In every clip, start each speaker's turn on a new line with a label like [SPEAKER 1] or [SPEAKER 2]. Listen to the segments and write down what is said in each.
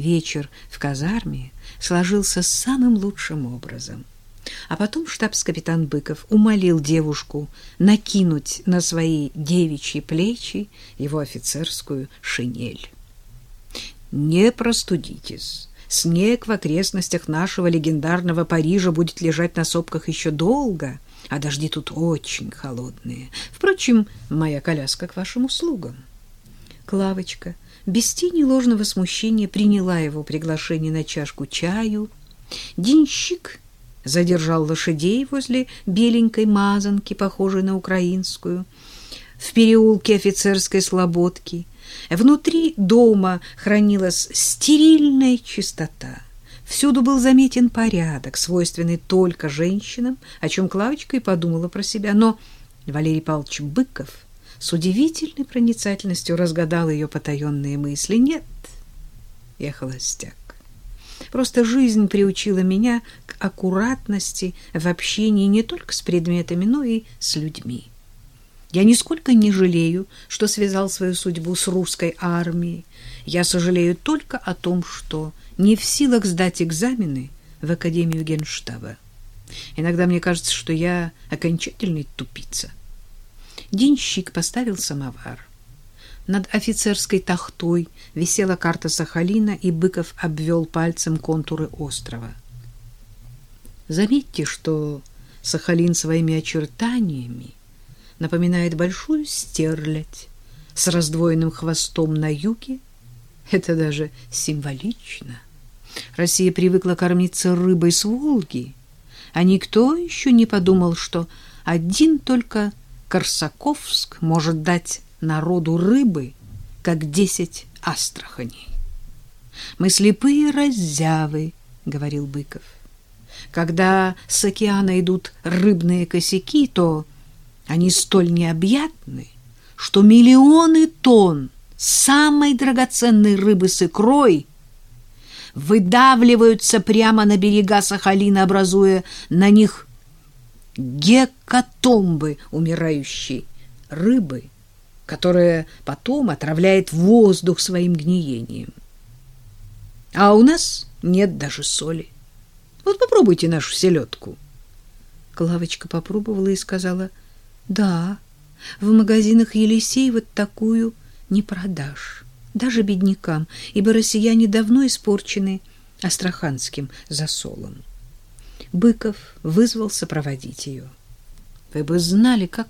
[SPEAKER 1] Вечер в казарме сложился самым лучшим образом. А потом штабс-капитан Быков умолил девушку накинуть на свои девичьи плечи его офицерскую шинель. «Не простудитесь. Снег в окрестностях нашего легендарного Парижа будет лежать на сопках еще долго, а дожди тут очень холодные. Впрочем, моя коляска к вашим услугам». Клавочка без тени ложного смущения приняла его приглашение на чашку чаю. Денщик задержал лошадей возле беленькой мазанки, похожей на украинскую, в переулке офицерской слободки. Внутри дома хранилась стерильная чистота. Всюду был заметен порядок, свойственный только женщинам, о чем Клавочка и подумала про себя. Но Валерий Павлович Быков с удивительной проницательностью разгадал ее потаенные мысли. Нет, я холостяк. Просто жизнь приучила меня к аккуратности в общении не только с предметами, но и с людьми. Я нисколько не жалею, что связал свою судьбу с русской армией. Я сожалею только о том, что не в силах сдать экзамены в Академию Генштаба. Иногда мне кажется, что я окончательный тупица. Денщик поставил самовар. Над офицерской тахтой висела карта Сахалина, и Быков обвел пальцем контуры острова. Заметьте, что Сахалин своими очертаниями напоминает большую стерлядь с раздвоенным хвостом на юге. Это даже символично. Россия привыкла кормиться рыбой с Волги, а никто еще не подумал, что один только Корсаковск может дать народу рыбы, как десять Астраханей. Мы слепые раззявы, говорил Быков. Когда с океана идут рыбные косяки, то они столь необъятны, что миллионы тонн самой драгоценной рыбы с икрой выдавливаются прямо на берега Сахалина, образуя на них гекатомбы умирающей рыбы, которая потом отравляет воздух своим гниением. А у нас нет даже соли. Вот попробуйте нашу селедку. Клавочка попробовала и сказала, да, в магазинах Елисей вот такую не продашь, даже беднякам, ибо россияне давно испорчены астраханским засолом. Быков вызвался проводить ее. Вы бы знали, как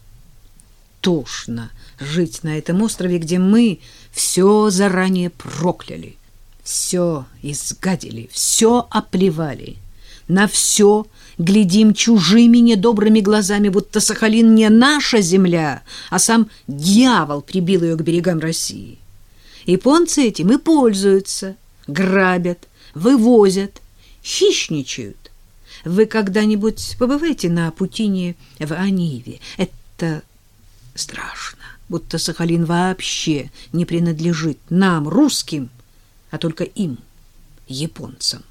[SPEAKER 1] тошно жить на этом острове, где мы все заранее прокляли, все изгадили, все оплевали, на все глядим чужими недобрыми глазами, будто Сахалин не наша земля, а сам дьявол прибил ее к берегам России. Японцы этим и пользуются, грабят, вывозят, хищничают. Вы когда-нибудь побываете на Путине в Аниве? Это страшно, будто Сахалин вообще не принадлежит нам, русским, а только им, японцам.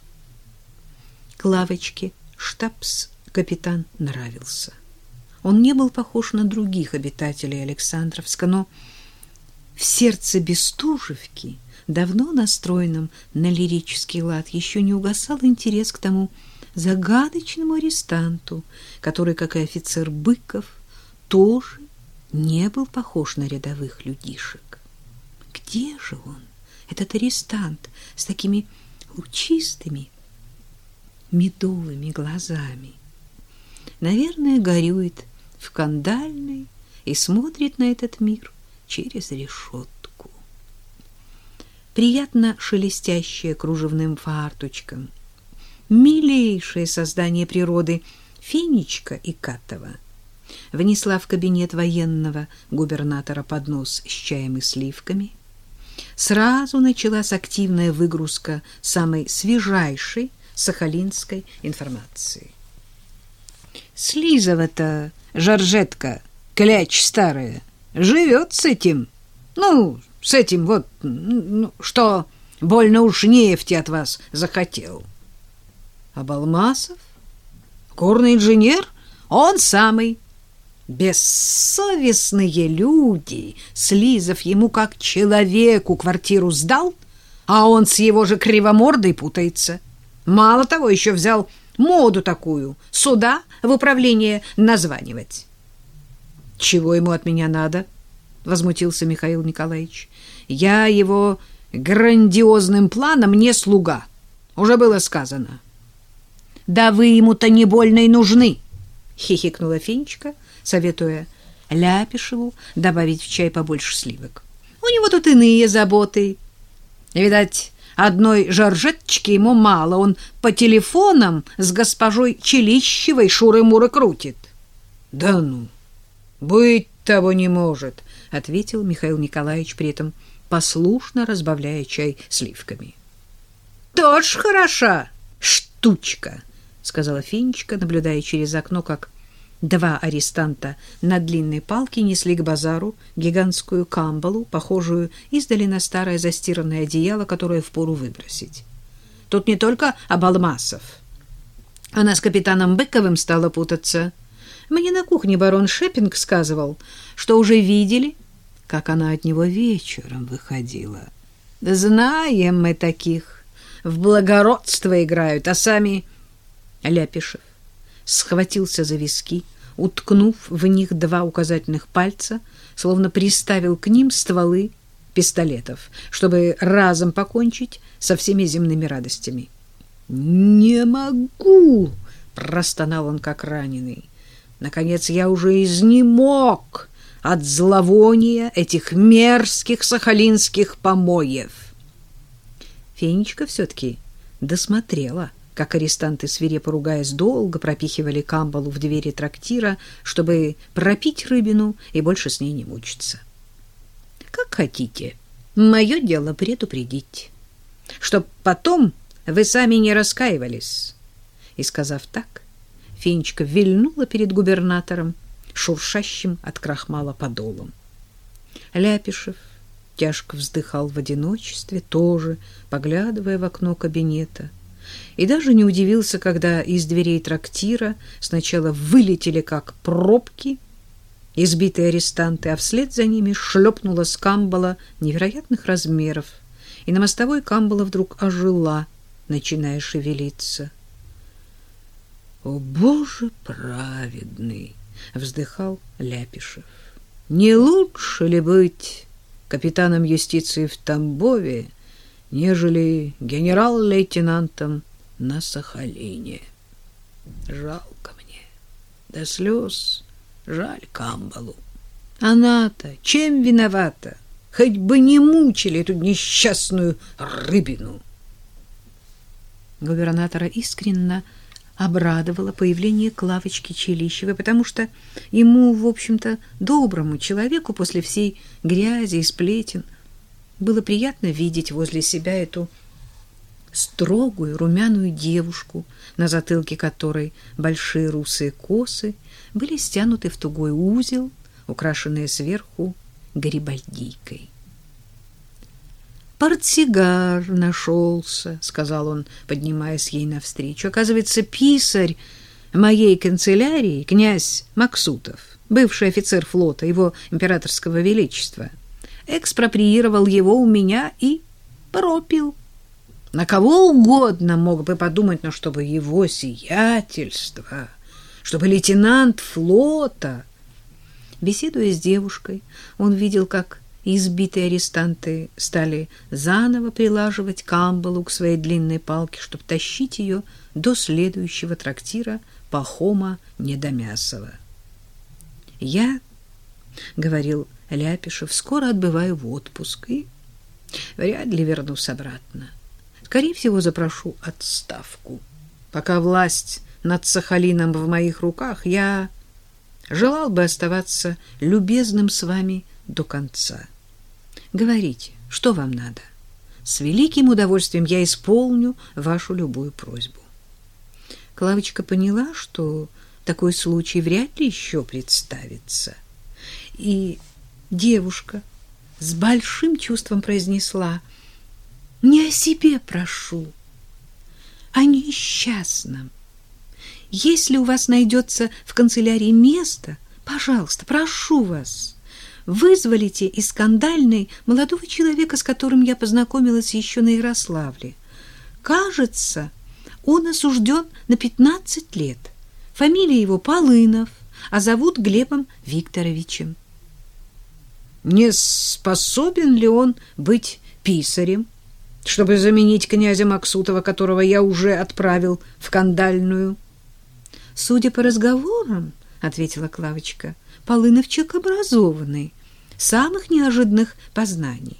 [SPEAKER 1] Клавочке штабс-капитан нравился. Он не был похож на других обитателей Александровска, но в сердце Бестужевки, давно настроенном на лирический лад, еще не угасал интерес к тому, загадочному арестанту, который, как и офицер Быков, тоже не был похож на рядовых людишек. Где же он, этот арестант, с такими лучистыми, медовыми глазами? Наверное, горюет в кандальной и смотрит на этот мир через решетку. Приятно шелестящая кружевным фарточком — милейшее создание природы Фенечка и Катова внесла в кабинет военного губернатора поднос с чаем и сливками. Сразу началась активная выгрузка самой свежайшей сахалинской информации. Слизова-то, Жоржетка, кляч старая, живет с этим, ну, с этим вот, ну, что больно уж нефти от вас захотел. А Балмасов? Горный инженер? Он самый. Бессовестные люди, слизав ему как человеку квартиру сдал, а он с его же кривомордой путается. Мало того, еще взял моду такую — сюда в управление названивать. — Чего ему от меня надо? — возмутился Михаил Николаевич. — Я его грандиозным планом не слуга. Уже было сказано. — Да вы ему-то не больно и нужны! — хихикнула Финчка, советуя Ляпишеву добавить в чай побольше сливок. — У него тут иные заботы. Видать, одной жаржеточки ему мало. Он по телефонам с госпожой Челищевой шуры-муры крутит. — Да ну, быть того не может, — ответил Михаил Николаевич при этом послушно разбавляя чай сливками. — Тоже хороша штучка, — сказала Финечка, наблюдая через окно, как два арестанта на длинной палке несли к базару гигантскую камбалу, похожую издали на старое застиранное одеяло, которое впору выбросить. Тут не только Абалмасов. Она с капитаном Быковым стала путаться. Мне на кухне барон Шеппинг сказывал, что уже видели, как она от него вечером выходила. Знаем мы таких. В благородство играют, а сами... Ляпишев схватился за виски, уткнув в них два указательных пальца, словно приставил к ним стволы пистолетов, чтобы разом покончить со всеми земными радостями. «Не могу!» — простонал он, как раненый. «Наконец я уже изнемог!» от зловония этих мерзких сахалинских помоев. Фенечка все-таки досмотрела, как арестанты, свирепо ругаясь, долго пропихивали камбалу в двери трактира, чтобы пропить рыбину и больше с ней не мучиться. «Как хотите. Мое дело предупредить, чтоб потом вы сами не раскаивались». И, сказав так, Фенечка вильнула перед губернатором, шуршащим от крахмала подолом. Ляпишев тяжко вздыхал в одиночестве, тоже поглядывая в окно кабинета, и даже не удивился, когда из дверей трактира сначала вылетели как пробки избитые арестанты, а вслед за ними шлепнула скамбала невероятных размеров, и на мостовой камбала вдруг ожила, начиная шевелиться. «О, Боже праведный!» вздыхал Ляпишев. Не лучше ли быть капитаном юстиции в Тамбове, нежели генерал-лейтенантом на Сахалине? Жалко мне, до слез жаль Камбалу. Она-то чем виновата? Хоть бы не мучили эту несчастную рыбину. Губернатора искренне обрадовало появление Клавочки Челищевой, потому что ему, в общем-то, доброму человеку после всей грязи и сплетен было приятно видеть возле себя эту строгую румяную девушку, на затылке которой большие русые косы были стянуты в тугой узел, украшенные сверху гарибальдийкой портсигар нашелся, — сказал он, поднимаясь ей навстречу. Оказывается, писарь моей канцелярии, князь Максутов, бывший офицер флота его императорского величества, экспроприировал его у меня и пропил. На кого угодно мог бы подумать, но чтобы его сиятельство, чтобы лейтенант флота... Беседуя с девушкой, он видел, как избитые арестанты стали заново прилаживать камбалу к своей длинной палке, чтобы тащить ее до следующего трактира Пахома Недомясова. «Я, — говорил Ляпишев, — скоро отбываю в отпуск и вряд ли вернусь обратно. Скорее всего, запрошу отставку. Пока власть над Сахалином в моих руках, я желал бы оставаться любезным с вами до конца. Говорите, что вам надо. С великим удовольствием я исполню вашу любую просьбу. Клавочка поняла, что такой случай вряд ли еще представится. И девушка с большим чувством произнесла «Не о себе прошу, а несчастном. Если у вас найдется в канцелярии место, пожалуйста, прошу вас, вызволите из скандальной молодого человека, с которым я познакомилась еще на Ярославле. Кажется, он осужден на 15 лет. Фамилия его Полынов, а зовут Глебом Викторовичем.
[SPEAKER 2] Не способен ли он быть писарем, чтобы заменить князя Максутова, которого я уже отправил в кандальную?
[SPEAKER 1] Судя по разговорам, ответила Клавочка, Полыновчик образованный, самых неожиданных познаний.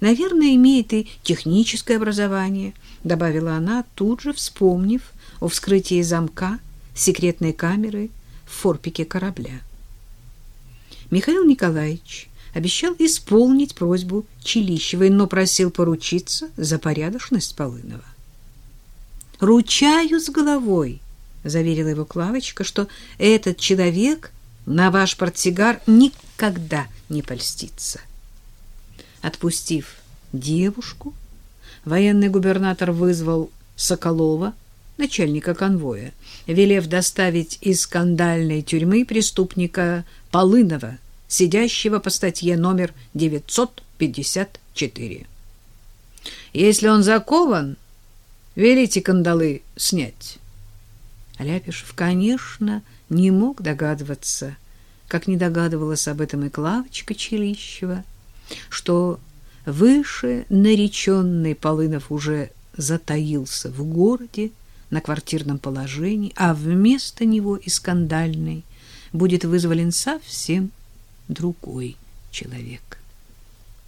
[SPEAKER 1] Наверное, имеет и техническое образование, добавила она, тут же вспомнив о вскрытии замка секретной камеры в форпике корабля. Михаил Николаевич обещал исполнить просьбу Челищевой, но просил поручиться за порядочность Полынова. «Ручаю с головой», — заверила его Клавочка, «что этот человек на ваш портсигар никогда не польстится». Отпустив девушку, военный губернатор вызвал Соколова, начальника конвоя, велев доставить из скандальной тюрьмы преступника Полынова, сидящего по статье номер 954. Если он закован, велите кандалы снять. Ляпишев, конечно, не мог догадываться, как не догадывалась об этом и Клавочка Челищева, что выше нареченный Полынов уже затаился в городе на квартирном положении, а вместо него и скандальный будет вызволен совсем другой человек.